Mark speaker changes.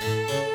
Speaker 1: Música